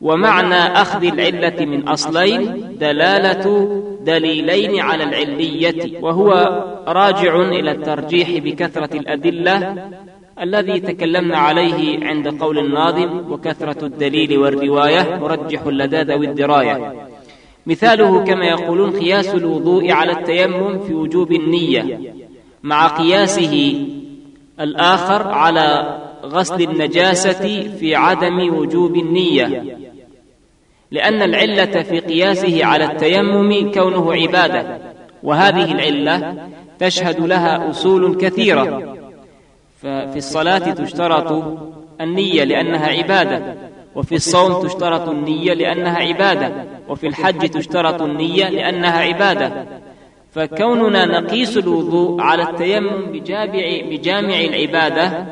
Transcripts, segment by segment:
ومعنى أخذ العلة من أصلين دلالة دليلين على العلية وهو راجع إلى الترجيح بكثرة الأدلة الذي تكلمنا عليه عند قول الناظم وكثرة الدليل والرواية مرجح لدى ذوي الدراية مثاله كما يقولون قياس الوضوء على التيمم في وجوب النية مع قياسه الآخر على غسل النجاسة في عدم وجوب النية. لأن العلة في قياسه على التيمم كونه عبادة. وهذه العلة تشهد لها أصول كثيرة. ففي الصلاة تشترط النية لأنها عبادة. وفي الصوم تشترط النية لأنها عبادة. وفي الحج تشترط النية لأنها عبادة. فكوننا نقيس الوضوء على التيمم بجامع, بجامع العبادة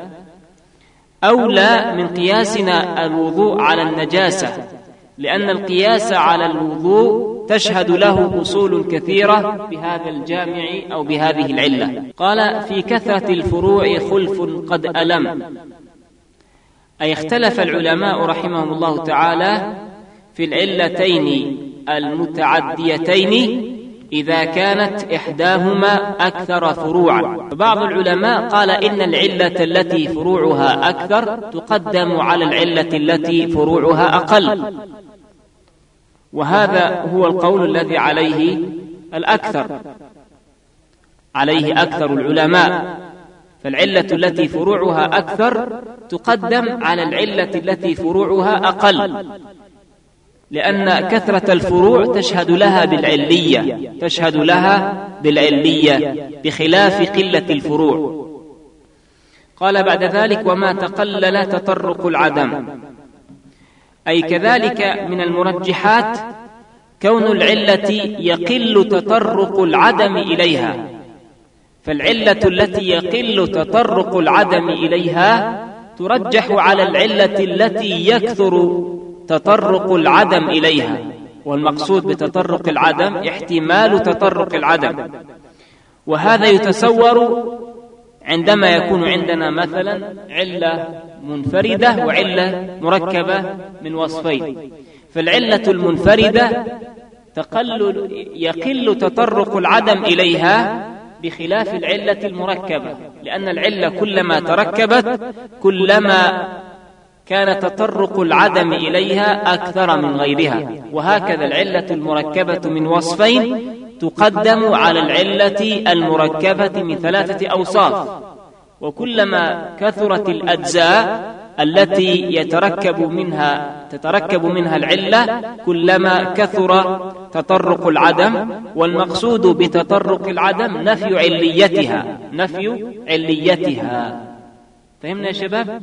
أولى من قياسنا الوضوء على النجاسة. لأن القياس على الوضوء تشهد له أصول كثيرة بهذا الجامع أو بهذه العلة. قال في كثرة الفروع خلف قد ألم. أي اختلف العلماء رحمهم الله تعالى في العلتين المتعديتين إذا كانت إحداهما أكثر فروعا. فبعض العلماء قال إن العلة التي فروعها أكثر تقدم على العلة التي فروعها أقل. وهذا هو القول الذي عليه الأكثر. عليه أكثر العلماء. فالعلة التي فروعها أكثر تقدم على العلة التي فروعها أقل. لأن كثرة الفروع تشهد لها بالعلية. تشهد لها بالعلية. بخلاف قلة الفروع. قال بعد ذلك وما تقلل تطرق العدم. أي كذلك من المرجحات كون العلة يقل تطرق العدم إليها. فالعلة التي يقل تطرق العدم إليها ترجح على العلة التي يكثر تطرق العدم إليها. والمقصود بتطرق العدم احتمال تطرق العدم. وهذا يتصور عندما يكون عندنا مثلا علة منفردة وعلة مركبة من وصفين. فالعلة المنفردة تقل يقل تطرق العدم إليها بخلاف العلة المركبة لأن العلة كلما تركبت كلما كان تطرق العدم إليها أكثر من غيرها. وهكذا العلة المركبة من وصفين تقدم على العلة المركبة من ثلاثة أوصاف. وكلما كثرت الأجزاء التي يتركب منها تتركب منها العلة كلما كثر تطرق العدم والمقصود بتطرق العدم نفي عليتها نفي عليتها. فهمنا يا شباب؟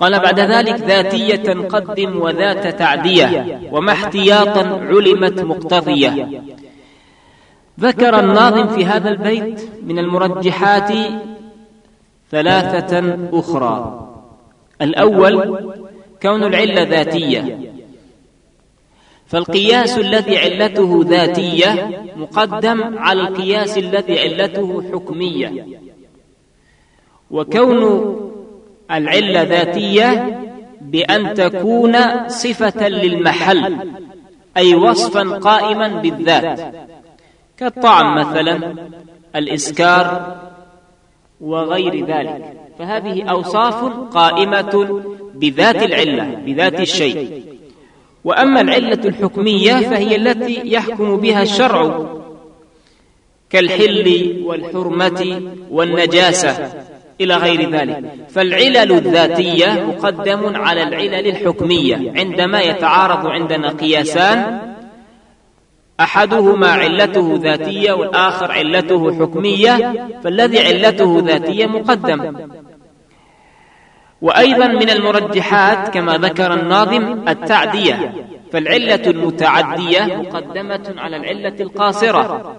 قال بعد ذلك ذاتية قدم وذات تعدية وما احتياطا علمت مقتضية. ذكر الناظم في هذا البيت من المرجحات ثلاثة أخرى. الأول كون العلة ذاتية. فالقياس الذي علته ذاتية مقدم على القياس الذي علته حكمية. وكون العلة ذاتية بأن تكون صفة للمحل أي وصفا قائما بالذات. كالطعم مثلا الإسكار وغير ذلك. فهذه أوصاف قائمة بذات العلة بذات الشيء. وأما العلة الحكمية فهي التي يحكم بها الشرع كالحل والحرمة والنجاسة. إلى غير ذلك. فالعلل الذاتية مقدم على العلل الحكمية. عندما يتعارض عندنا قياسان أحدهما علته ذاتية والآخر علته حكمية فالذي علته ذاتية مقدم. وأيضا من المرجحات كما ذكر الناظم التعدية. فالعلة المتعدية مقدمة على العلة القاصرة.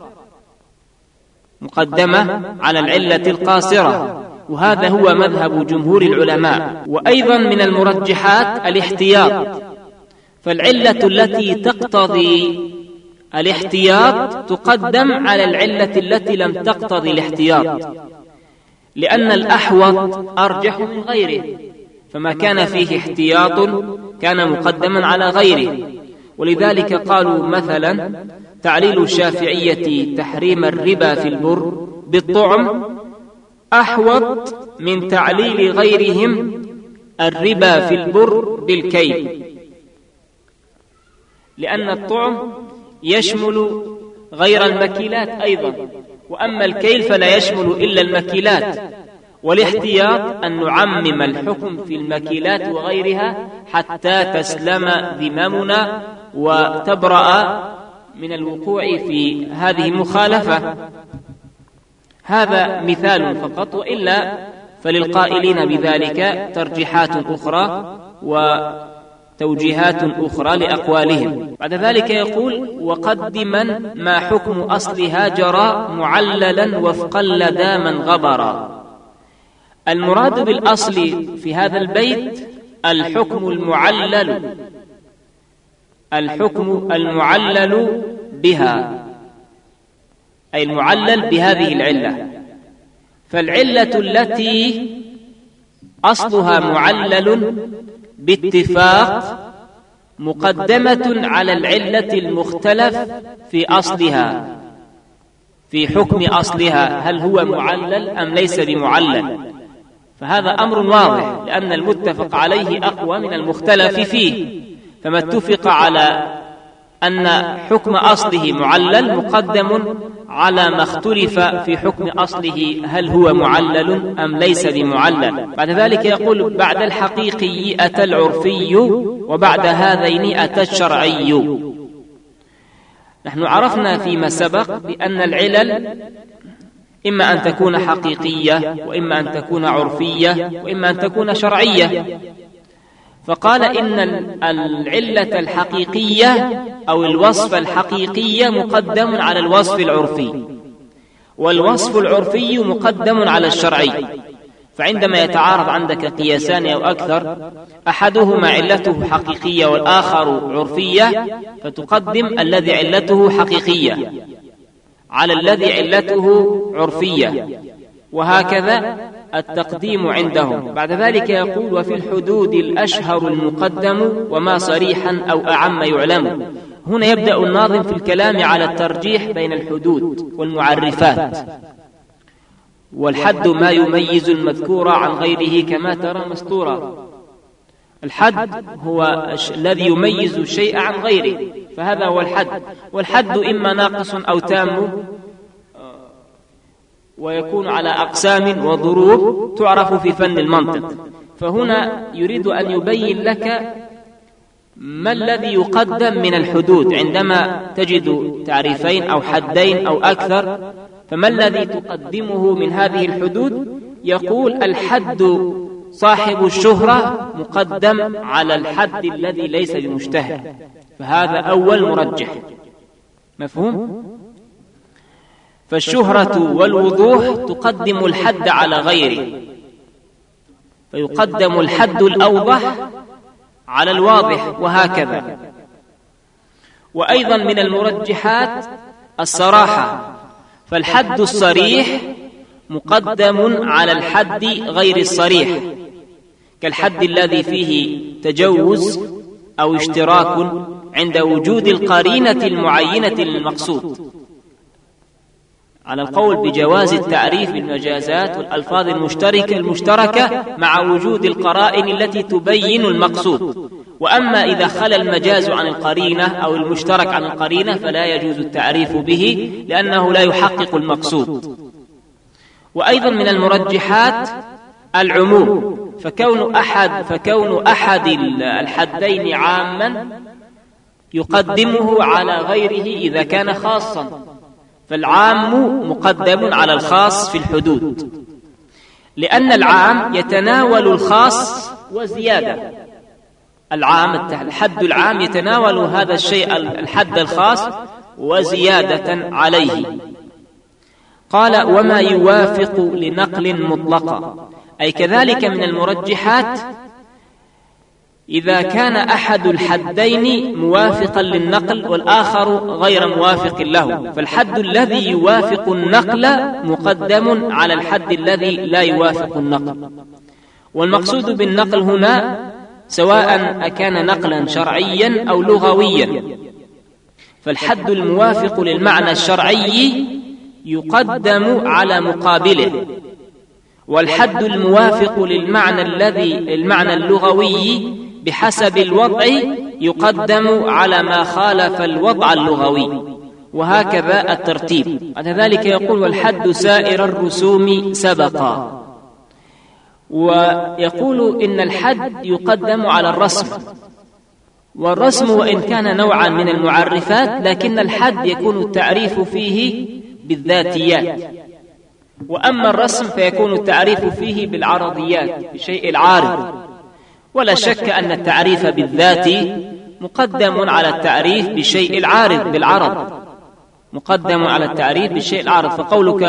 مقدمة على العلة القاصرة. وهذا هو مذهب جمهور العلماء وأيضا من المرجحات الاحتياط. فالعلة التي تقتضي الاحتياط تقدم على العلة التي لم تقتضي الاحتياط. لأن الأحوط أرجح من غيره. فما كان فيه احتياط كان مقدما على غيره. ولذلك قالوا مثلا تعليل الشافعية تحريم الربا في البر بالطعم أحوط من تعليل غيرهم الربا في البر بالكيل. لأن الطعم يشمل غير المكيلات أيضا وأما الكيل فلا يشمل إلا المكيلات. والاحتياط أن نعمم الحكم في المكيلات وغيرها حتى تسلم ذممنا وتبرأ من الوقوع في هذه المخالفة. هذا مثال فقط وإلا فللقائلين بذلك ترجيحات أخرى وتوجيهات أخرى لأقوالهم. بعد ذلك يقول وقدما ما حكم أصلها جرى معللا وفقا لدى من غبرا المراد بالأصل في هذا البيت الحكم المعلل الحكم المعلل بها. أي المعلل بهذه العلة. فالعلة التي أصلها معلل باتفاق مقدمة على العلة المختلف في أصلها في حكم أصلها هل هو معلل أم ليس بمعلل. فهذا أمر واضح لأن المتفق عليه أقوى من المختلف فيه فما اتفق على أن حكم أصله معلل مقدم على ما اختلف في حكم أصله هل هو معلل أم ليس بمعلل. بعد ذلك يقول بعد الحقيقي أتى العرفي وبعد هذين أتى الشرعي. نحن عرفنا فيما سبق بأن العلل إما أن تكون حقيقية وإما أن تكون عرفية وإما أن تكون شرعية. فقال إن العلة الحقيقية أو الوصف الحقيقي مقدم على الوصف العرفي. والوصف العرفي مقدم على الشرعي. فعندما يتعارض عندك قياسان أو أكثر أحدهما علته حقيقية والآخر عرفية فتقدم الذي علته حقيقية. على الذي علته عرفية. وهكذا التقديم عندهم. بعد ذلك يقول وفي الحدود الأشهر المقدم وما صريحا أو أعم يعلم. هنا يبدأ الناظم في الكلام على الترجيح بين الحدود والمعرفات. والحد ما يميز المذكور عن غيره كما ترى مستورا. الحد هو الذي يميز الشيء عن غيره فهذا هو الحد. والحد إما ناقص أو تام ويكون على أقسام وضروب تعرف في فن المنطق. فهنا يريد أن يبين لك ما الذي يقدم من الحدود. عندما تجد تعريفين أو حدين أو أكثر فما الذي تقدمه من هذه الحدود؟ يقول الحد صاحب الشهرة مقدم على الحد الذي ليس بمشتهر. فهذا أول مرجح. مفهوم؟ فالشهرة والوضوح تقدم الحد على غيره. فيقدم الحد الأوضح على الواضح وهكذا. وأيضا من المرجحات الصراحة فالحد الصريح مقدم على الحد غير الصريح كالحد الذي فيه تجوز أو اشتراك عند وجود القرينة المعينة للمقصود. على القول بجواز التعريف بالمجازات والألفاظ المشتركة المشتركة مع وجود القرائن التي تبين المقصود. وأما إذا خلى المجاز عن القرينة أو المشترك عن القرينة فلا يجوز التعريف به لأنه لا يحقق المقصود. وأيضا من المرجحات العموم. فكون أحد فكون أحد الحدين عاما يقدمه على غيره إذا كان خاصا. فالعام مقدم على الخاص في الحدود. لأن العام يتناول الخاص وزيادة. العام الحد العام يتناول هذا الشيء الحد الخاص وزيادة عليه. قال وما يوافق لنقل مطلقا أي كذلك من المرجحات إذا كان أحد الحدين موافقا للنقل والآخر غير موافق له. فالحد الذي يوافق النقل مقدم على الحد الذي لا يوافق النقل. والمقصود بالنقل هنا سواء أكان نقلا شرعيا أو لغويا. فالحد الموافق للمعنى الشرعي يقدم على مقابله. والحد الموافق للمعنى الذي المعنى اللغوي بحسب الوضع يقدم على ما خالف الوضع اللغوي. وهكذا الترتيب. بعد ذلك يقول والحد سائر الرسوم سبقا. ويقول إن الحد يقدم على الرسم. والرسم وإن كان نوعا من المعرفات لكن الحد يكون التعريف فيه بالذاتيات. وأما الرسم فيكون التعريف فيه بالعرضيات بشيء العارض. ولا شك أن التعريف بالذات مقدم على التعريف بشيء العارض بالعرض مقدم على التعريف بالشيء العارض. فقولك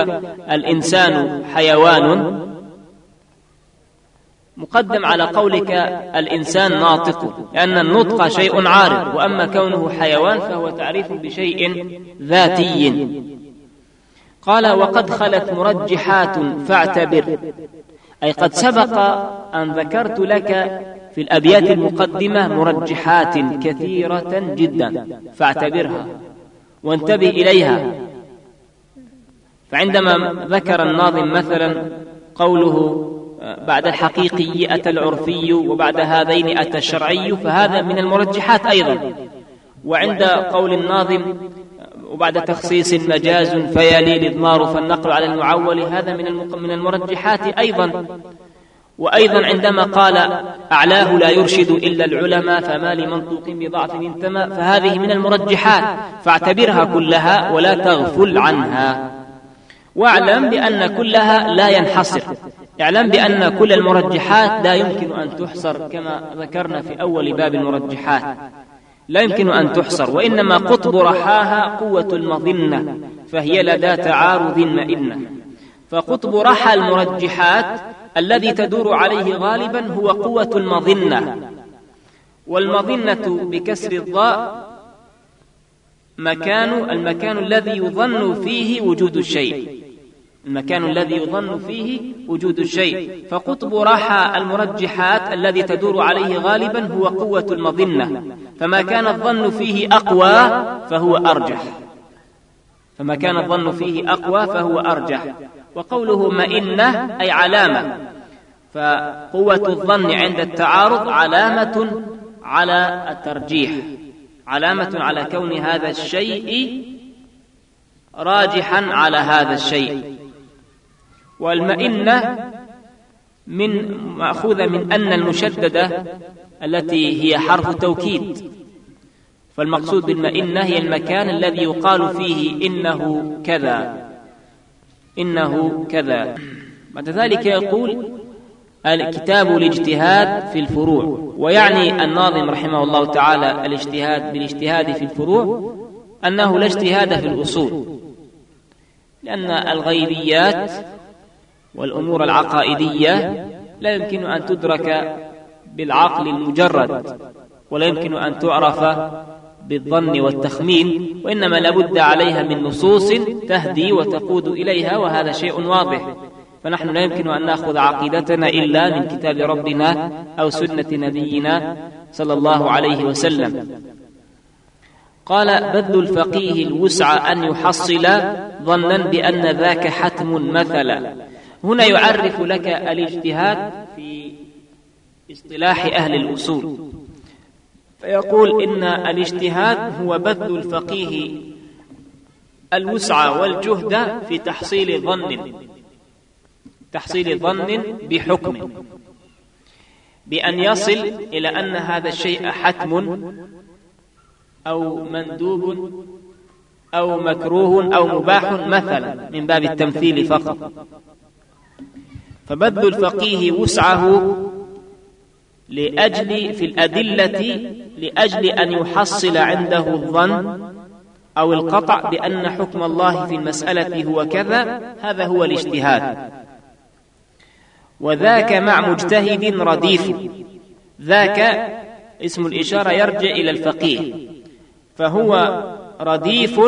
الإنسان حيوان. مقدم على قولك الإنسان ناطق. لأن النطق شيء عارض. وأما كونه حيوان فهو تعريف بشيء ذاتي. قال وقد خلت مرجحات فاعتبر. أي قد سبق أن ذكرت لك في الأبيات المقدمة مرجحات كثيرة جدا. فاعتبرها. وانتبه إليها. فعندما ذكر الناظم مثلا قوله بعد الحقيقي أتى العرفي وبعد هذين أتى الشرعي فهذا من المرجحات أيضا. وعند قول الناظم وبعد تخصيص مجاز فيلي الإضمار فالنقل على المعول هذا من من المرجحات أيضا. وأيضا عندما قال أعلاه لا يرشد إلا العلماء فما لمنطوق بضعف انتمى فهذه من المرجحات. فاعتبرها كلها ولا تغفل عنها. واعلم بأن كلها لا ينحصر. اعلم بأن كل المرجحات لا يمكن أن تحصر كما ذكرنا في أول باب المرجحات. لا يمكن أن تحصر وإنما قطب رحاها قوة المظنة فهي لدى تعارض مئنة. فقطب رحى المرجحات الذي تدور عليه غالبا هو قوة المظنة. والمظنة بكسر الضاء مكان المكان الذي يظن فيه وجود الشيء. المكان الذي يظن فيه وجود الشيء. فقطب راحة المرجحات الذي تدور عليه غالبا هو قوة المظنة. فما كان الظن فيه أقوى فهو أرجح. فما كان الظن فيه أقوى فهو أرجح. وقوله مئنة أي علامة. فقوة الظن عند التعارض علامة على الترجيح. علامة على كون هذا الشيء راجحا على هذا الشيء. والمئنة من مأخوذة من أن المشددة التي هي حرف توكيد فالمقصود بالمئنة هي المكان الذي يقال فيه إنه كذا. إنه كذا. بعد ذلك يقول الكتاب الاجتهاد في الفروع. ويعني الناظم رحمه الله تعالى الاجتهاد بالاجتهاد في الفروع أنه لا اجتهاد في الأصول. لأن الغيبيات والأمور العقائدية لا يمكن أن تدرك بالعقل المجرد ولا يمكن أن تعرف بالظن والتخمين وإنما لابد عليها من نصوص تهدي وتقود إليها وهذا شيء واضح. فنحن لا يمكن أن نأخذ عقيدتنا إلا من كتاب ربنا أو سنة نبينا صلى الله عليه وسلم. قال بذل الفقيه الوسع أن يحصل ظنا بأن ذاك حتم مثلا. هنا يعرف لك الاجتهاد في اصطلاح أهل الأصول. فيقول إن الاجتهاد هو بذل الفقيه الوسع والجهد في تحصيل ظن. تحصيل ظن بحكم. بأن يصل إلى أن هذا الشيء حتم أو مندوب أو مكروه أو مباح مثلا من باب التمثيل فقط. فبذل الفقيه وسعه لأجل في الأدلة لأجل أن يحصل عنده الظن أو القطع بأن حكم الله في المسألة هو كذا هذا هو الاجتهاد. وذاك مع مجتهد رديف ذاك اسم الإشارة يرجع إلى الفقيه فهو رديف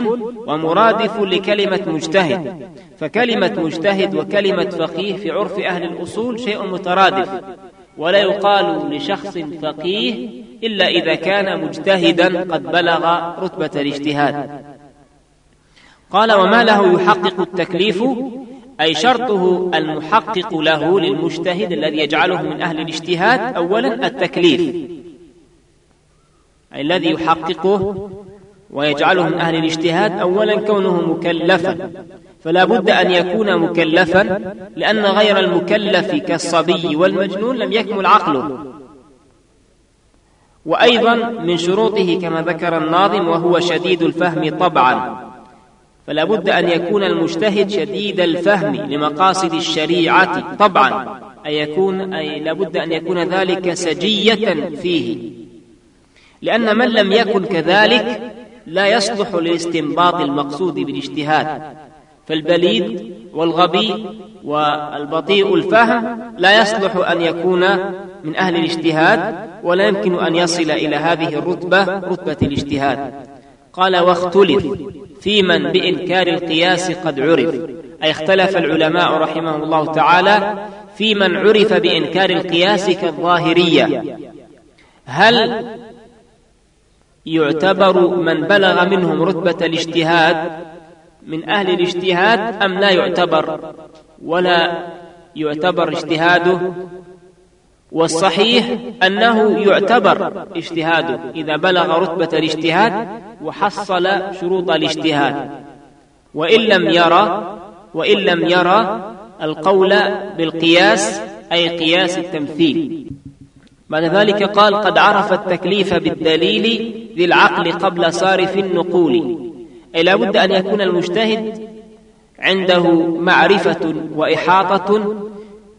ومرادف لكلمة مجتهد. فكلمة مجتهد وكلمة فقيه في عرف أهل الأصول شيء مترادف ولا يقال لشخص فقيه إلا إذا كان مجتهدا قد بلغ رتبة الاجتهاد. قال وما له يحقق التكليف؟ أي شرطه المحقق له للمجتهد الذي يجعله من أهل الاجتهاد أولا التكليف أي الذي يحققه ويجعله من أهل الاجتهاد أولا كونه مكلفا. فلا بد أن يكون مكلفا لأن غير المكلف كالصبي والمجنون لم يكمل عقله. وأيضا من شروطه كما ذكر الناظم وهو شديد الفهم طبعا. فلا بد أن يكون المجتهد شديد الفهم لمقاصد الشريعة طبعا. أي يكون أي لابد أن يكون ذلك سجية فيه. لأن من لم يكن كذلك لا يصلح للاستنباط المقصود بالاجتهاد فالبليد والغبي والبطيء الفهم لا يصلح أن يكون من أهل الاجتهاد ولا يمكن أن يصل إلى هذه الرتبة رتبة الاجتهاد. قال واختلف في من بإنكار القياس قد عرف. أي اختلف العلماء رحمهم الله تعالى في من عرف بإنكار القياس كالظاهرية. هل يعتبر من بلغ منهم رتبة الاجتهاد من أهل الاجتهاد أم لا يعتبر؟ ولا يعتبر اجتهاده. والصحيح أنه يعتبر اجتهاده إذا بلغ رتبة الاجتهاد وحصل شروط الاجتهاد. وإن لم يرى وإن لم يرى القول بالقياس أي قياس التمثيل. بعد ذلك قال قد عرف التكليف بالدليل ذي العقل قبل صارف النقول. أي لا بد أن يكون المجتهد عنده معرفة وإحاطة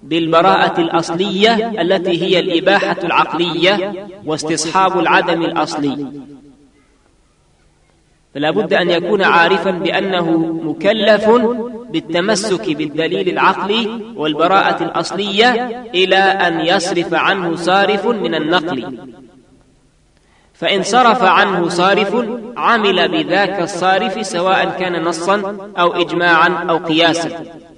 بالبراءة الأصلية التي هي الإباحة العقلية واستصحاب العدم الأصلي. فلا بد أن يكون عارفا بأنه مكلف بالتمسك بالدليل العقلي والبراءة الأصلية إلى أن يصرف عنه صارف من النقل. فإن صرف عنه صارف عمل بذاك الصارف سواء كان نصا أو إجماعا أو قياسا.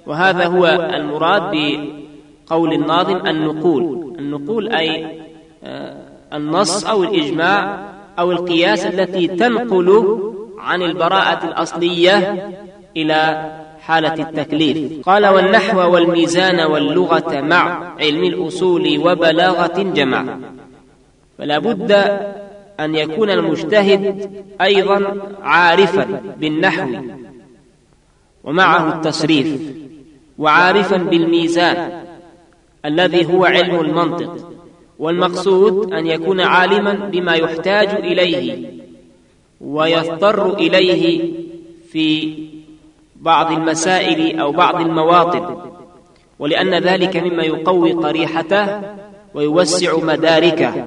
وهذا هو المراد بقول الناظم النقول. النقول أي آه، النص أو الإجماع أو القياس التي تنقل عن البراءة الأصلية إلى حالة التكليف. قال والنحو والميزان واللغة مع علم الأصول وبلاغة جمع. فلا بد أن يكون المجتهد أيضا عارفا بالنحو ومعه التصريف وعارفا بالميزان الذي هو علم المنطق. والمقصود أن يكون عالما بما يحتاج إليه ويضطر إليه في بعض المسائل أو بعض المواطن ولأن ذلك مما يقوي قريحته ويوسع مداركه.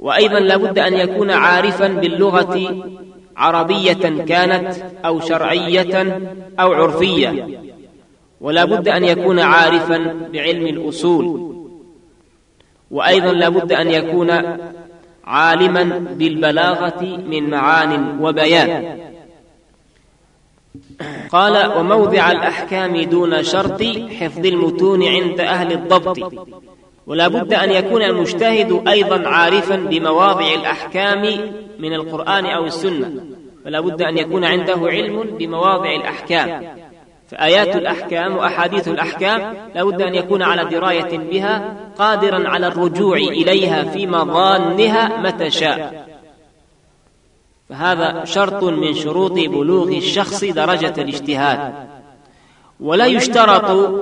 وأيضا لابد أن يكون عارفا باللغة عربية كانت أو شرعية أو عرفية. ولا بد أن يكون عارفا بعلم الأصول. وأيضا لا بد أن يكون عالما بالبلاغة من معان وبيان. قال وموضع الأحكام دون شرط حفظ المتون عند أهل الضبط. ولا بد أن يكون المجتهد أيضا عارفا بمواضع الأحكام من القرآن أو السنة. فلا بد أن يكون عنده علم بمواضع الأحكام. فآيات الأحكام وأحاديث الأحكام لا بد أن يكون على دراية بها قادرا على الرجوع إليها في مظانها متى شاء. فهذا شرط من شروط بلوغ الشخص درجة الاجتهاد. ولا يشترط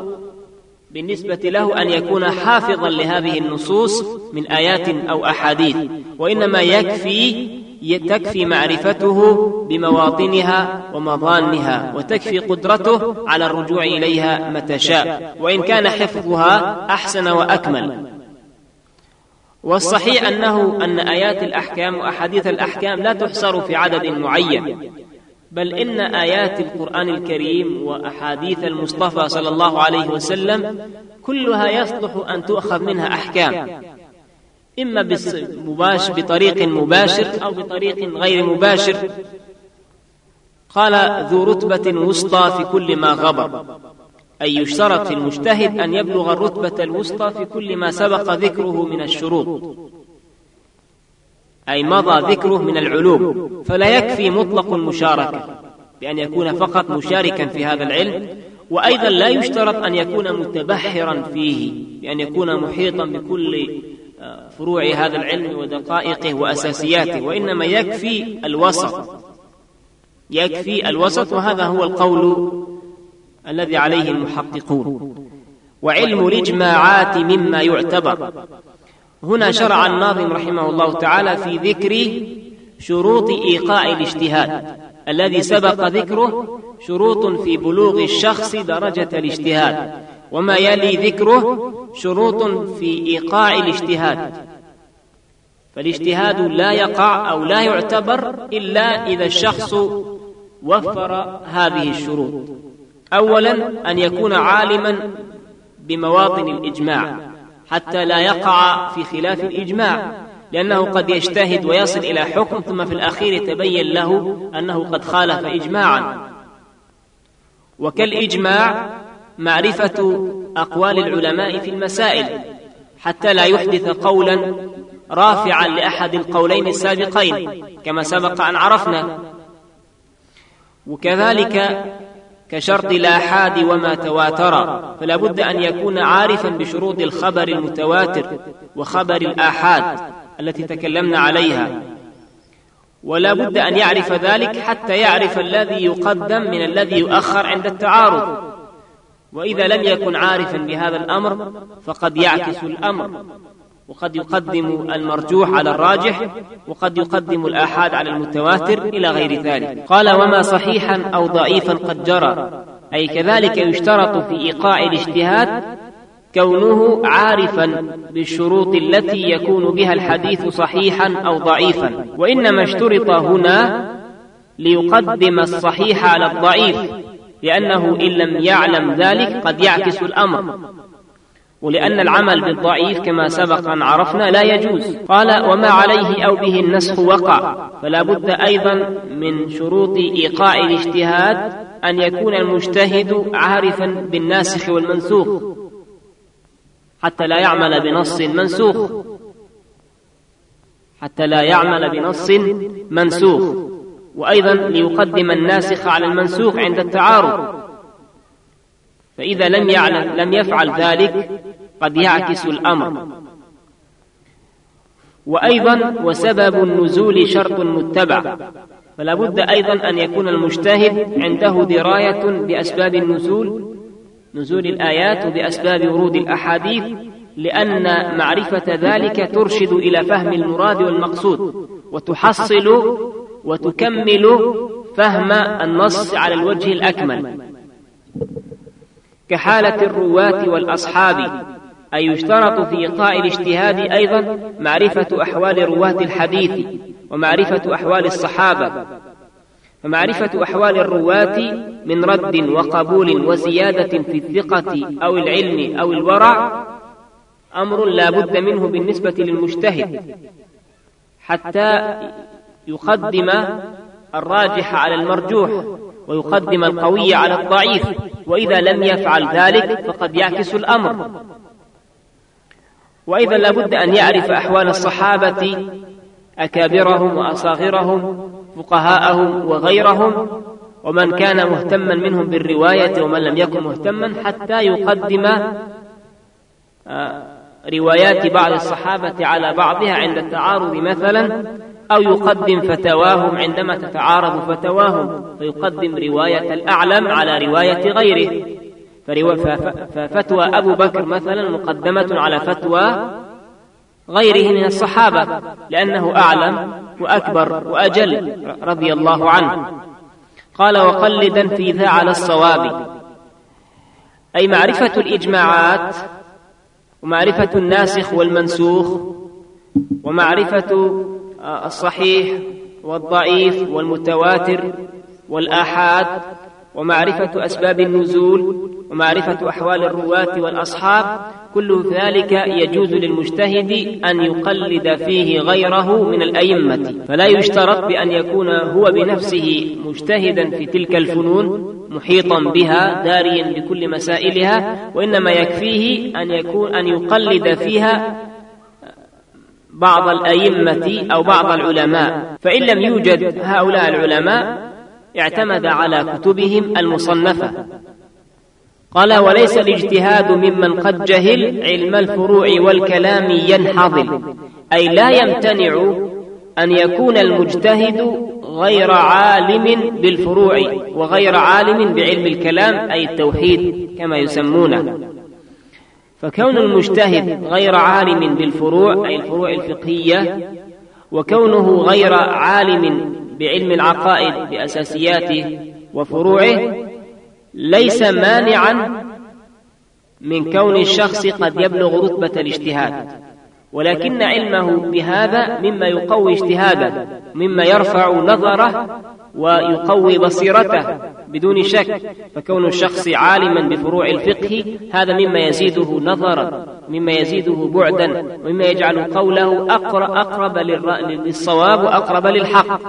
بالنسبة له أن يكون حافظا لهذه النصوص من آيات أو أحاديث وإنما يكفي تكفي معرفته بمواطنها ومظانها وتكفي قدرته على الرجوع إليها متى شاء. وإن كان حفظها أحسن وأكمل. والصحيح أنه أن آيات الأحكام وأحاديث الأحكام لا تحصر في عدد معين. بل إن آيات القرآن الكريم وأحاديث المصطفى صلى الله عليه وسلم كلها يصلح أن تؤخذ منها أحكام. إما بطريق مباشر أو بطريق غير مباشر. قال ذو رتبة وسطى في كل ما غبر أي يشترط في المجتهد أن يبلغ الرتبة الوسطى في كل ما سبق ذكره من الشروط. أي مضى ذكره من العلوم. فلا يكفي مطلق المشاركة بأن يكون فقط مشاركا في هذا العلم وأيضا لا يشترط أن يكون متبحرا فيه بأن يكون محيطا بكل فروع هذا العلم ودقائقه وأساسياته. وإنما يكفي الوسط. يكفي الوسط وهذا هو القول الذي عليه المحققون. وعلم الإجماعات مما يعتبر. هنا شرع الناظم رحمه الله تعالى في ذكر شروط إيقاع الاجتهاد. الذي سبق ذكره شروط في بلوغ الشخص درجة الاجتهاد. وما يلي ذكره شروط في إيقاع الاجتهاد. فالاجتهاد لا يقع أو لا يعتبر إلا إذا الشخص وفر هذه الشروط. أولا أن يكون عالما بمواطن الإجماع حتى لا يقع في خلاف الإجماع لأنه قد يجتهد ويصل إلى حكم ثم في الأخير يتبين له أنه قد خالف إجماعا. وكالإجماع معرفة أقوال العلماء في المسائل حتى لا يحدث قولا رافعا لأحد القولين السابقين كما سبق أن عرفنا. وكذلك كشرط الآحاد وما تواتر. فلا بد أن يكون عارفا بشروط الخبر المتواتر وخبر الآحاد التي تكلمنا عليها. ولا بد أن يعرف ذلك حتى يعرف الذي يقدم من الذي يؤخر عند التعارض. وإذا لم يكن عارفا بهذا الأمر فقد يعكس الأمر. وقد يقدم المرجوح على الراجح وقد يقدم الآحاد على المتواتر إلى غير ذلك. قال وما صحيحا أو ضعيفا قد جرى. أي كذلك يشترط في إيقاع الاجتهاد كونه عارفا بالشروط التي يكون بها الحديث صحيحا أو ضعيفا. وإنما اشترط هنا ليقدم الصحيح على الضعيف لأنه إن لم يعلم ذلك قد يعكس الأمر. ولأن العمل بالضعيف كما سبق أن عرفنا لا يجوز. قال وما عليه أو به النسخ وقع. فلا بد أيضا من شروط إيقاع الاجتهاد أن يكون المجتهد عارفا بالناسخ والمنسوخ حتى لا يعمل بنص منسوخ. حتى لا يعمل بنص منسوخ. وأيضا ليقدم الناسخ على المنسوخ عند التعارض. فإذا لم يعلم لم يفعل ذلك قد يعكس الأمر. وأيضا وسبب النزول شرط متبع. فلا بد أيضا أن يكون المجتهد عنده دراية بأسباب النزول نزول الآيات وبأسباب ورود الأحاديث لأن معرفة ذلك ترشد إلى فهم المراد والمقصود وتحصل وتكمل فهم النص على الوجه الأكمل. كحالة الرواة والأصحاب. أي يشترط في إيقاع الاجتهاد أيضا معرفة أحوال رواة الحديث ومعرفة أحوال الصحابة. فمعرفة أحوال الرواة من رد وقبول وزيادة في الثقة أو العلم أو الورع أمر لا بد منه بالنسبة للمجتهد. حتى يقدم الراجح على المرجوح. ويقدم القوي على الضعيف وإذا لم يفعل ذلك فقد يعكس الأمر. وإذا لابد أن يعرف أحوال الصحابة أكابرهم وأصاغرهم فقهاءهم وغيرهم ومن كان مهتما منهم بالرواية ومن لم يكن مهتما حتى يقدم آه، روايات بعض الصحابة على بعضها عند التعارض مثلا. أو يقدم فتواهم عندما تتعارض فتواهم فيقدم رواية الأعلم على رواية غيره. ففتوى أبو بكر مثلا مقدمة على فتوى غيره من الصحابة لأنه أعلم وأكبر وأجل رضي الله عنه. قال وقلدا في ذا على الصواب. أي معرفة الإجماعات ومعرفة الناسخ والمنسوخ ومعرفة الصحيح والضعيف والمتواتر والآحاد ومعرفة أسباب النزول ومعرفة أحوال الرواة والأصحاب كل ذلك يجوز للمجتهد أن يقلد فيه غيره من الأئمة. فلا يشترط بأن يكون هو بنفسه مجتهدا في تلك الفنون محيطا بها داريا بكل مسائلها وإنما يكفيه أن يكون أن يقلد فيها بعض الأئمة أو بعض العلماء. فإن لم يوجد هؤلاء العلماء اعتمد على كتبهم المصنفة. قال وليس الاجتهاد ممن قد جهل علم الفروع والكلام ينحضل أي لا يمتنع أن يكون المجتهد غير عالم بالفروع وغير عالم بعلم الكلام أي التوحيد كما يسمونه. فكون المجتهد غير عالم بالفروع أي الفروع الفقهية وكونه غير عالم بعلم العقائد بأساسياته وفروعه ليس مانعا من كون الشخص قد يبلغ رتبة الاجتهاد ولكن علمه بهذا مما يقوي اجتهاده مما يرفع نظره ويقوي بصيرته. بدون شك فكون الشخص عالما بفروع الفقه هذا مما يزيده نظرا مما يزيده بعدا ومما يجعل قوله أقرب للصواب وأقرب للحق.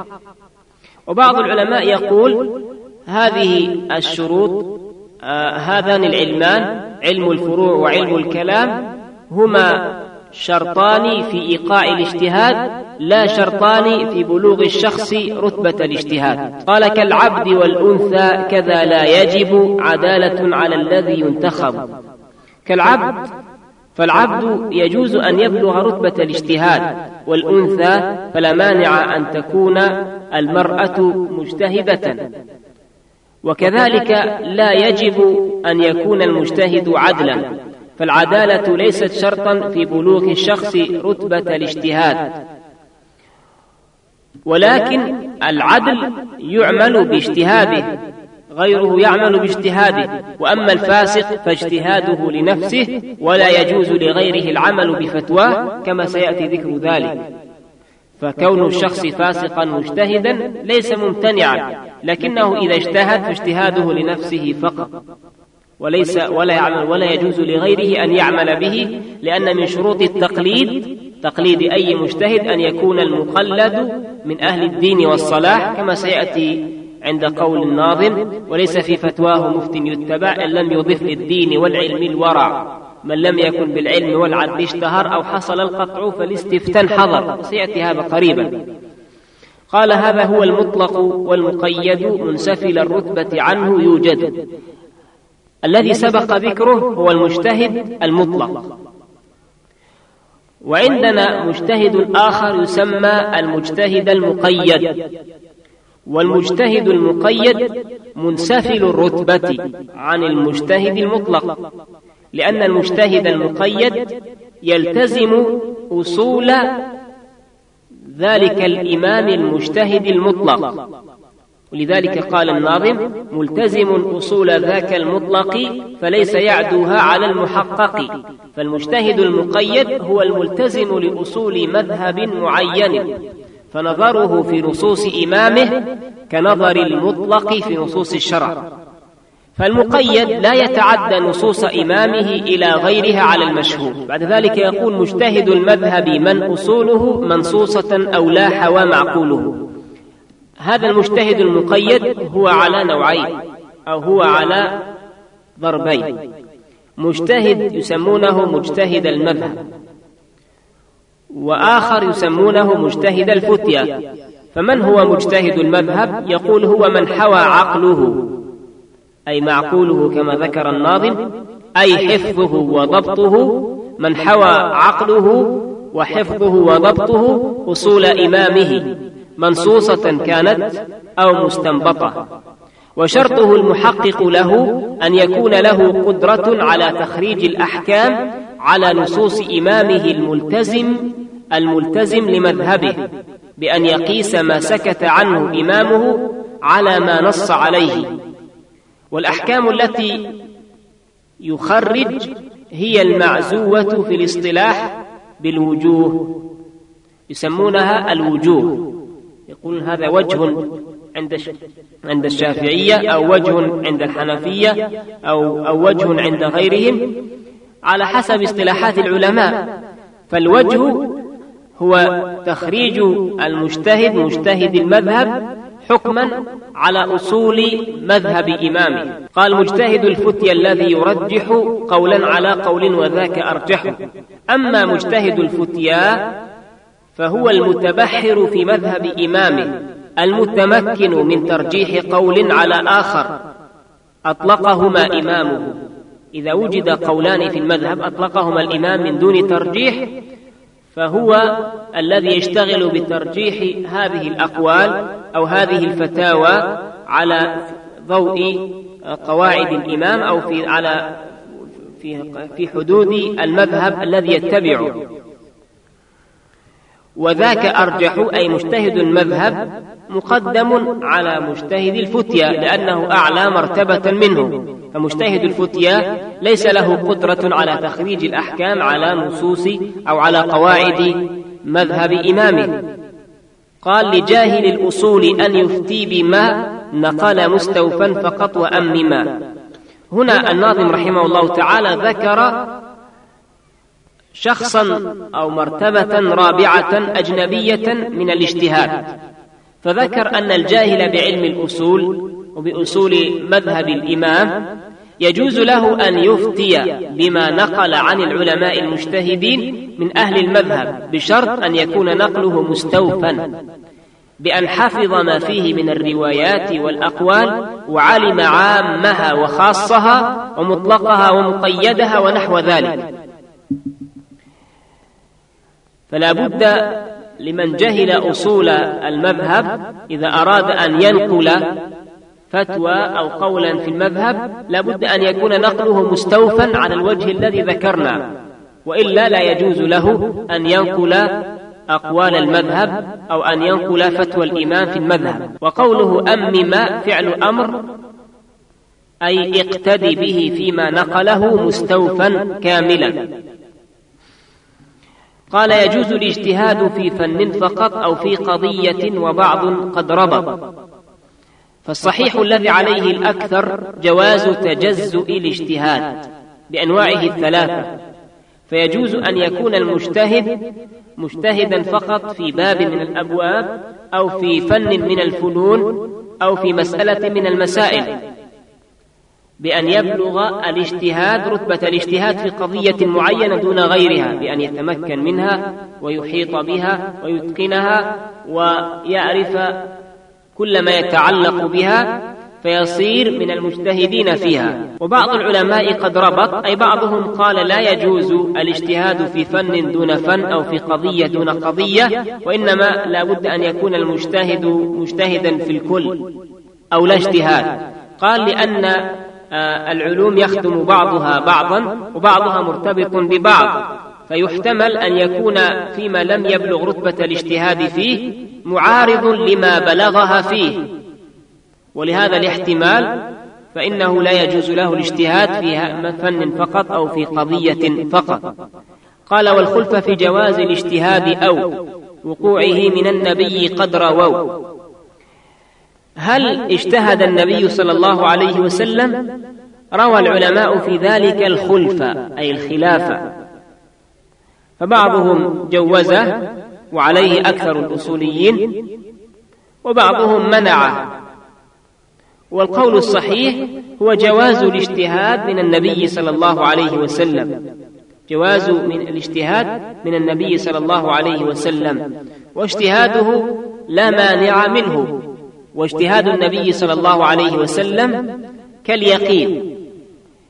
وبعض العلماء يقول هذه الشروط آه هذان العلمان علم الفروع وعلم الكلام هما شرطان في إيقاع الاجتهاد لا شرطان في بلوغ الشخص رتبة الاجتهاد. قال كالعبد والأنثى كذا لا يجب عدالة على الذي ينتخب. كالعبد فالعبد يجوز أن يبلغ رتبة الاجتهاد والأنثى فلا مانع أن تكون المرأة مجتهدة. وكذلك لا يجب أن يكون المجتهد عدلا. فالعدالة ليست شرطا في بلوغ الشخص رتبة الاجتهاد. ولكن العدل يعمل باجتهاده غيره يعمل باجتهاده. وأما الفاسق فاجتهاده لنفسه ولا يجوز لغيره العمل بفتواه كما سيأتي ذكر ذلك. فكون الشخص فاسقا مجتهدا ليس ممتنعا لكنه إذا اجتهد فاجتهاده لنفسه فقط. وليس ولا يعمل ولا يجوز لغيره أن يعمل به لأن من شروط التقليد تقليد أي مجتهد أن يكون المقلد من أهل الدين والصلاح كما سيأتي عند قول الناظم وليس في فتواه مفت يتبع إن لم يضف للدين والعلم الورع. من لم يكن بالعلم والعدل اشتهر أو حصل القطع فالاستفتان حضر سيأتي هذا قريبا. قال هذا هو المطلق والمقيد منسفل الرتبة عنه يوجد. الذي سبق ذكره هو المجتهد المطلق. وعندنا مجتهد آخر يسمى المجتهد المقيد. والمجتهد المقيد منسفل الرتبة عن المجتهد المطلق. لأن المجتهد المقيد يلتزم أصول ذلك الإمام المجتهد المطلق. ولذلك قال الناظم ملتزم أصول ذاك المطلق فليس يعدوها على المحقق. فالمجتهد المقيد هو الملتزم لأصول مذهب معين. فنظره في نصوص إمامه كنظر المطلق في نصوص الشرع. فالمقيد لا يتعدى نصوص إمامه إلى غيرها على المشهور. بعد ذلك يقول مجتهد المذهب من أصوله منصوصة أو لا حوى معقوله. هذا المجتهد المقيد هو على نوعين أو هو على ضربين. مجتهد يسمونه مجتهد المذهب وآخر يسمونه مجتهد الفتية فمن هو مجتهد المذهب؟ يقول هو من حوى عقله أي معقوله كما ذكر الناظم أي حفظه وضبطه. من حوى عقله وحفظه وضبطه أصول إمامه. منصوصة كانت أو مستنبطة. وشرطه المحقق له أن يكون له قدرة على تخريج الأحكام على نصوص إمامه الملتزم الملتزم لمذهبه بأن يقيس ما سكت عنه إمامه على ما نص عليه. والأحكام التي يخرج هي المعزوة في الاصطلاح بالوجوه يسمونها الوجوه. يقول هذا وجه عند عند الشافعية أو وجه عند الحنفية أو أو وجه عند غيرهم. على حسب اصطلاحات العلماء. فالوجه هو تخريج المجتهد مجتهد المذهب حكما على أصول مذهب إمامه. قال مجتهد الفتية الذي يرجح قولا على قول وذاك أرجح. أما مجتهد الفتيا فهو المتبحر في مذهب إمامه المتمكن من ترجيح قول على آخر أطلقهما إمامه. إذا وجد قولان في المذهب أطلقهما الإمام من دون ترجيح فهو الذي يشتغل بترجيح هذه الأقوال أو هذه الفتاوى على ضوء قواعد الإمام أو في على في حدود المذهب الذي يتبعه. وذاك أرجح أي مجتهد المذهب مقدم على مجتهد الفتيا لأنه أعلى مرتبة منه. فمجتهد الفتيا ليس له قدرة على تخريج الأحكام على نصوص أو على قواعد مذهب إمامه قال لجاهل الأصول أن يفتي بما نقل مستوفا فقط وأمما هنا الناظم رحمه الله تعالى ذكر شخصا أو مرتبة رابعة أجنبية من الاجتهاد. فذكر أن الجاهل بعلم الأصول وبأصول مذهب الإمام يجوز له أن يفتي بما نقل عن العلماء المجتهدين من أهل المذهب بشرط أن يكون نقله مستوفا بأن حفظ ما فيه من الروايات والأقوال وعلم عامها وخاصها ومطلقها ومقيدها ونحو ذلك. فلا بد لمن جهل أصول المذهب إذا أراد أن ينقل فتوى أو قولا في المذهب لا بد أن يكون نقله مستوفا على الوجه الذي ذكرنا وإلا لا يجوز له أن ينقل أقوال المذهب أو أن ينقل فتوى الإمام في المذهب. وقوله أمم فعل أمر أي اقتدي به فيما نقله مستوفا كاملا. قال يجوز الاجتهاد في فن فقط أو في قضية وبعض قد ربط. فالصحيح الذي عليه الأكثر جواز تجزؤ الاجتهاد بأنواعه الثلاثة. فيجوز أن يكون المجتهد مجتهدا فقط في باب من الأبواب أو في فن من الفنون أو في مسألة من المسائل. بأن يبلغ الاجتهاد رتبة الاجتهاد في قضية معينة دون غيرها بأن يتمكن منها ويحيط بها ويتقنها ويعرف كل ما يتعلق بها فيصير من المجتهدين فيها. وبعض العلماء قد ربط أي بعضهم قال لا يجوز الاجتهاد في فن دون فن أو في قضية دون قضية وإنما لا بد أن يكون المجتهد مجتهدا في الكل أو لا اجتهاد. قال لأن العلوم يخدم بعضها بعضا وبعضها مرتبط ببعض فيحتمل أن يكون فيما لم يبلغ رتبة الاجتهاد فيه معارض لما بلغها فيه. ولهذا الاحتمال فإنه لا يجوز له الاجتهاد في فن فقط أو في قضية فقط. قال والخلف في جواز الاجتهاد أو وقوعه من النبي قد رووا هل اجتهد النبي صلى الله عليه وسلم؟ روى العلماء في ذلك الخلف أي الخلافة فبعضهم جوزه وعليه أكثر الأصوليين وبعضهم منعه والقول الصحيح هو جواز الاجتهاد من النبي صلى الله عليه وسلم. جواز من الاجتهاد من النبي صلى الله عليه وسلم واجتهاده لا مانع منه. واجتهاد النبي صلى الله عليه وسلم كاليقين.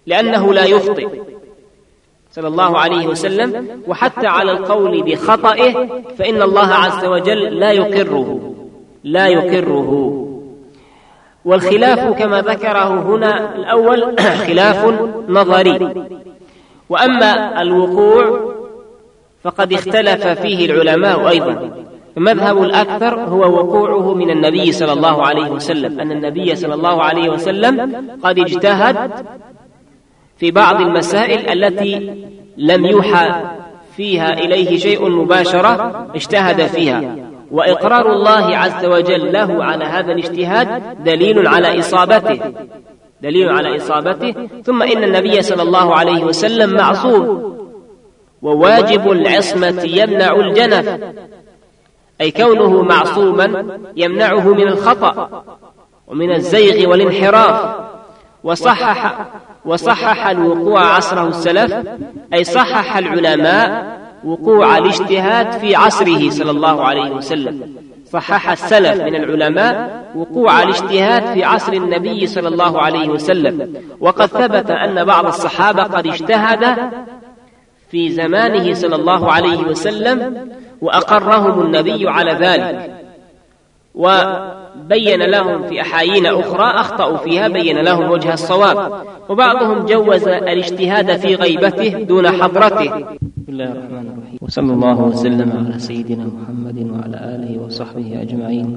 لأنه لا يخطئ. صلى الله عليه وسلم وحتى على القول بخطئه فإن الله عز وجل لا يقره لا يقره. والخلاف كما ذكره هنا الأول خلاف نظري. وأما الوقوع فقد اختلف فيه العلماء أيضا. فمذهب الأكثر هو وقوعه من النبي صلى الله عليه وسلم. أن النبي صلى الله عليه وسلم قد اجتهد في بعض المسائل التي لم يوحى فيها إليه شيء مباشرة اجتهد فيها. وإقرار الله عز وجل له على هذا الاجتهاد دليل على إصابته. دليل على إصابته. ثم إن النبي صلى الله عليه وسلم معصوم. وواجب العصمة يمنع الجنف. أي كونه معصوما يمنعه من الخطأ ومن الزيغ والانحراف. وصحح وصحح الوقوع عصره السلف أي صحح العلماء وقوع الاجتهاد في عصره صلى الله عليه وسلم. صحح السلف من العلماء وقوع الاجتهاد في عصر النبي صلى الله عليه وسلم. وقد ثبت أن بعض الصحابة قد اجتهد في زمانه صلى الله عليه وسلم وأقرهم النبي على ذلك وبين لهم في أحايين أخرى أخطأوا فيها بين لهم وجه الصواب. وبعضهم جوز الاجتهاد في غيبته دون حضرته. بسم الله الرحمن الرحيم. وصلى الله وسلم على سيدنا محمد وعلى آله وصحبه أجمعين.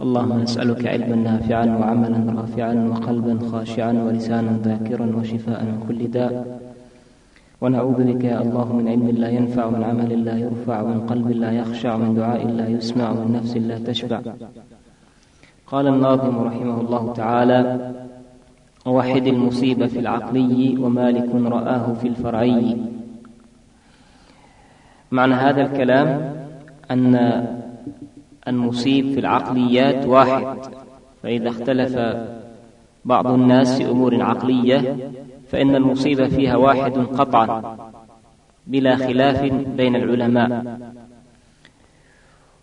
اللهم نسألك علما نافعا وعملا رافعا وقلبا خاشعا ولسانا ذاكرا وشفاء من كل داء. ونعوذ بك يا الله من علم لا ينفع ومن عمل لا يرفع ومن قلب لا يخشع ومن دعاء لا يسمع ومن نفس لا تشبع. قال الناظم رحمه الله تعالى ووحد المصيبة في العقلي ومالك رآه في الفرعي. معنى هذا الكلام أن المصيب في العقليات واحد فإذا اختلف بعض الناس في أمور عقلية فإن المصيبة فيها واحد قطعا بلا خلاف بين العلماء.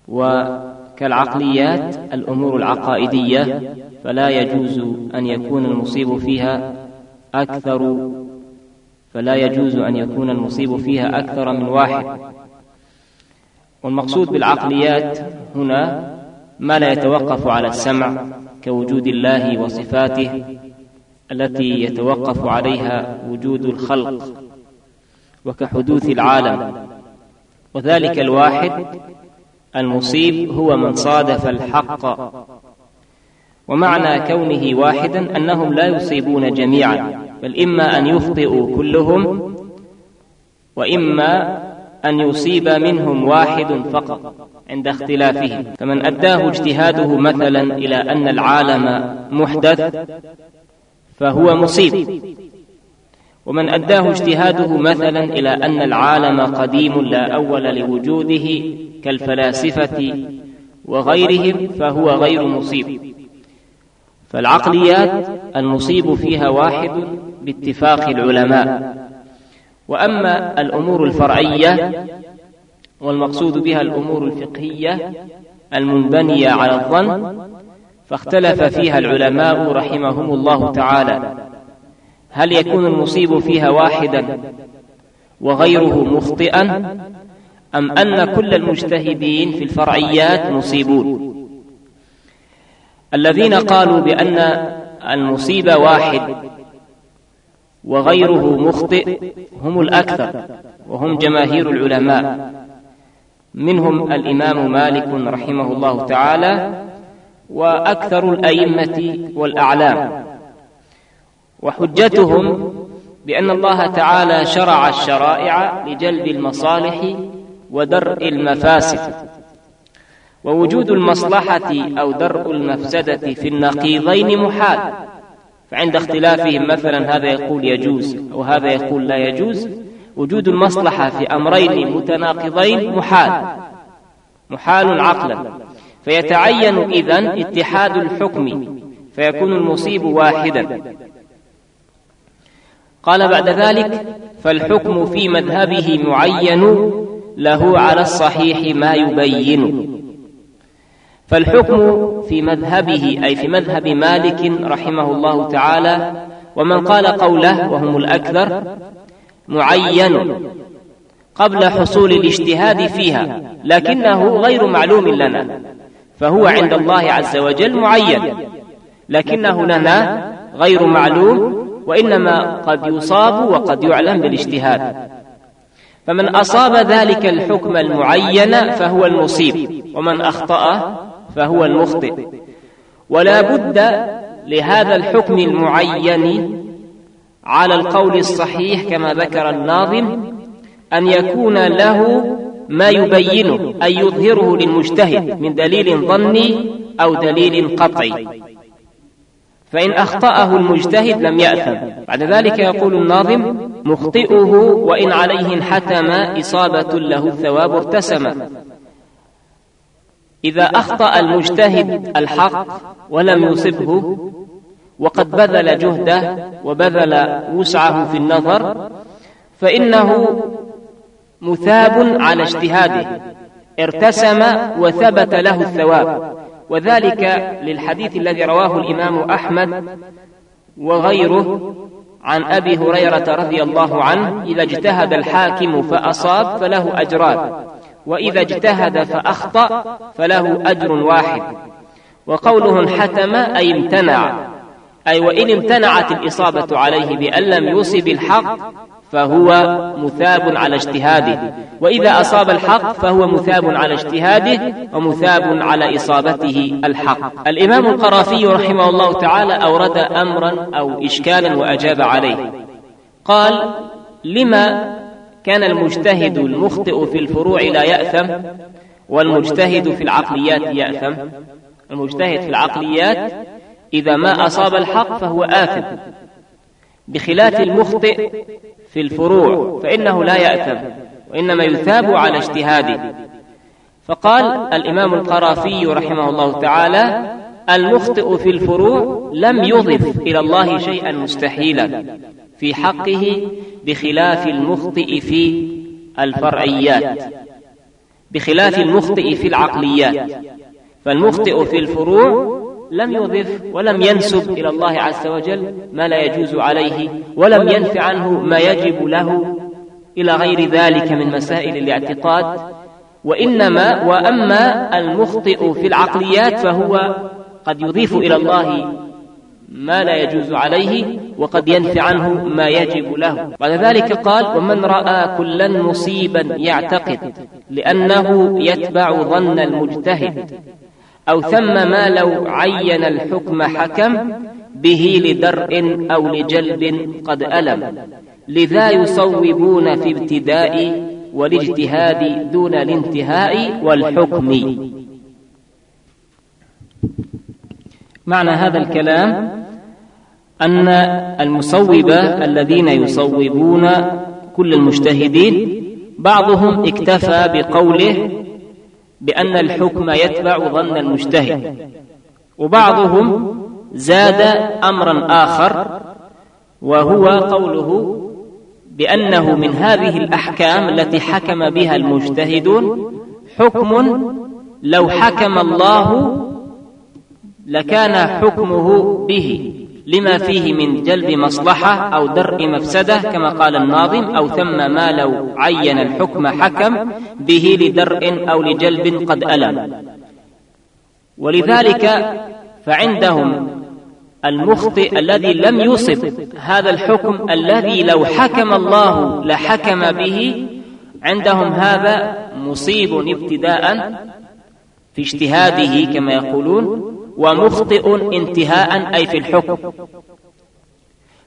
وكالعقليات الأمور العقائدية فلا يجوز أن يكون المصيب فيها أكثر فلا يجوز أن يكون المصيب فيها أكثر من واحد. والمقصود بالعقليات هنا ما لا يتوقف على السمع. كوجود الله وصفاته التي يتوقف عليها وجود الخلق وكحدوث العالم. وذلك الواحد المصيب هو من صادف الحق. ومعنى كونه واحدا أنهم لا يصيبون جميعا بل إما أن يخطئوا كلهم وإما أن يصيب منهم واحد فقط عند اختلافهم. فمن أداه اجتهاده مثلا إلى أن العالم محدث فهو مصيب. ومن أداه اجتهاده مثلا إلى أن العالم قديم لا أول لوجوده كالفلاسفة وغيرهم فهو غير مصيب. فالعقليات المصيب فيها واحد باتفاق العلماء. وأما الأمور الفرعية والمقصود بها الأمور الفقهية المنبنية على الظن فاختلف فيها العلماء رحمهم الله تعالى. هل يكون المصيب فيها واحدا وغيره مخطئا أم أن كل المجتهدين في الفرعيات مصيبون؟ الذين قالوا بأن المصيب واحد وغيره مخطئ هم الأكثر وهم جماهير العلماء. منهم الإمام مالك رحمه الله تعالى وأكثر الأئمة والأعلام. وحجتهم بأن الله تعالى شرع الشرائع لجلب المصالح ودرء المفاسد. ووجود المصلحة أو درء المفسدة في النقيضين محال. فعند اختلافهم مثلا هذا يقول يجوز وهذا يقول لا يجوز. وجود المصلحة في أمرين متناقضين محال. محال. عقلا. فيتعين إذن اتحاد الحكم. فيكون المصيب واحدا. قال بعد ذلك فالحكم في مذهبه معين له على الصحيح ما يبين فالحكم في مذهبه أي في مذهب مالك رحمه الله تعالى ومن قال قوله وهم الأكثر معين قبل حصول الاجتهاد فيها لكنه غير معلوم لنا فهو عند الله عز وجل معين لكنه لنا غير معلوم وإنما قد يصاب وقد يعلم بالاجتهاد. فمن أصاب ذلك الحكم المعين فهو المصيب ومن أخطأ فهو المخطئ. ولا بد لهذا الحكم المعين على القول الصحيح كما ذكر الناظم أن يكون له ما يبينه أي يظهره للمجتهد من دليل ظني أو دليل قطعي. فإن أخطأه المجتهد لم يأثم. بعد ذلك يقول الناظم مخطئه وإن عليه انحتم إصابة له الثواب ارتسم. إذا أخطأ المجتهد الحق ولم يصبه وقد بذل جهده وبذل وسعه في النظر فإنه مثاب على اجتهاده ارتسم وثبت له الثواب. وذلك للحديث الذي رواه الإمام أحمد وغيره عن أبي هريرة رضي الله عنه إذا اجتهد الحاكم فأصاب فله أجران. وإذا اجتهد فأخطأ فله أجر واحد. وقوله انحتم أي امتنع أي وإن امتنعت الإصابة عليه بأن لم يصب الحق فهو مثاب على اجتهاده. وإذا أصاب الحق فهو مثاب على اجتهاده ومثاب على إصابته الحق. الإمام القرافي رحمه الله تعالى أورد أمرا أو إشكالا وأجاب عليه. قال لما كان المجتهد المخطئ في الفروع لا يأثم والمجتهد في العقليات يأثم. المجتهد في العقليات إذا ما أصاب الحق فهو آثم. بخلاف المخطئ في الفروع فإنه لا يأثم وإنما يثاب على اجتهاده. فقال الإمام القرافي رحمه الله تعالى المخطئ في الفروع لم يضف إلى الله شيئا مستحيلا. في حقه بخلاف المخطئ في الفرعيات بخلاف المخطئ في العقليات. فالمخطئ في الفروع لم يضف ولم ينسب إلى الله عز وجل ما لا يجوز عليه ولم ينف عنه ما يجب له إلى غير ذلك من مسائل الاعتقاد. وإنما وأما المخطئ في العقليات فهو قد يضيف إلى الله ما لا يجوز عليه وقد ينفي عنه ما يجب له. بعد ذلك قال ومن رأى كلا مصيبا يعتقد لأنه يتبع ظن المجتهد أو ثم ما لو عين الحكم حكم به لدرء أو لجلب قد ألم. لذا يصوبون في ابتداء والاجتهاد دون الانتهاء والحكم. معنى هذا الكلام أن المصوبة الذين يصوبون كل المجتهدين بعضهم اكتفى بقوله بأن الحكم يتبع ظن المجتهد وبعضهم زاد أمرا آخر وهو قوله بأنه من هذه الأحكام التي حكم بها المجتهدون حكم لو حكم الله لكان حكمه به. لما فيه من جلب مصلحة أو درء مفسدة كما قال الناظم أو ثم ما لو عين الحكم حكم به لدرء أو لجلب قد ألم. ولذلك فعندهم المخطئ الذي لم يصب هذا الحكم الذي لو حكم الله لحكم به. عندهم هذا مصيب ابتداء في اجتهاده كما يقولون ومخطئ انتهاء أي في الحكم.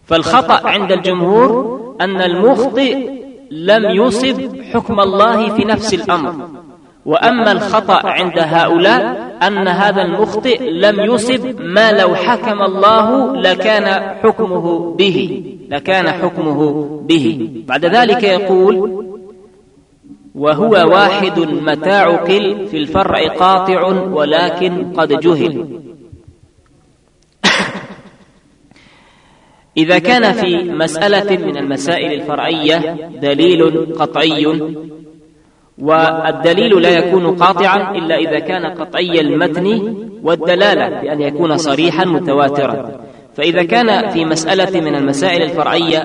فالخطأ عند الجمهور أن المخطئ لم يصب حكم الله في نفس الأمر. وأما الخطأ عند هؤلاء أن هذا المخطئ لم يصب ما لو حكم الله لكان حكمه به لكان حكمه به. بعد ذلك يقول وهو واحد متى عقل في الفرع قاطع ولكن قد جهل. إذا كان في مسألة من المسائل الفرعية دليل قطعي والدليل لا يكون قاطعا إلا إذا كان قطعي المتن والدلالة بأن يكون صريحا متواترا. فإذا كان في مسألة من المسائل الفرعية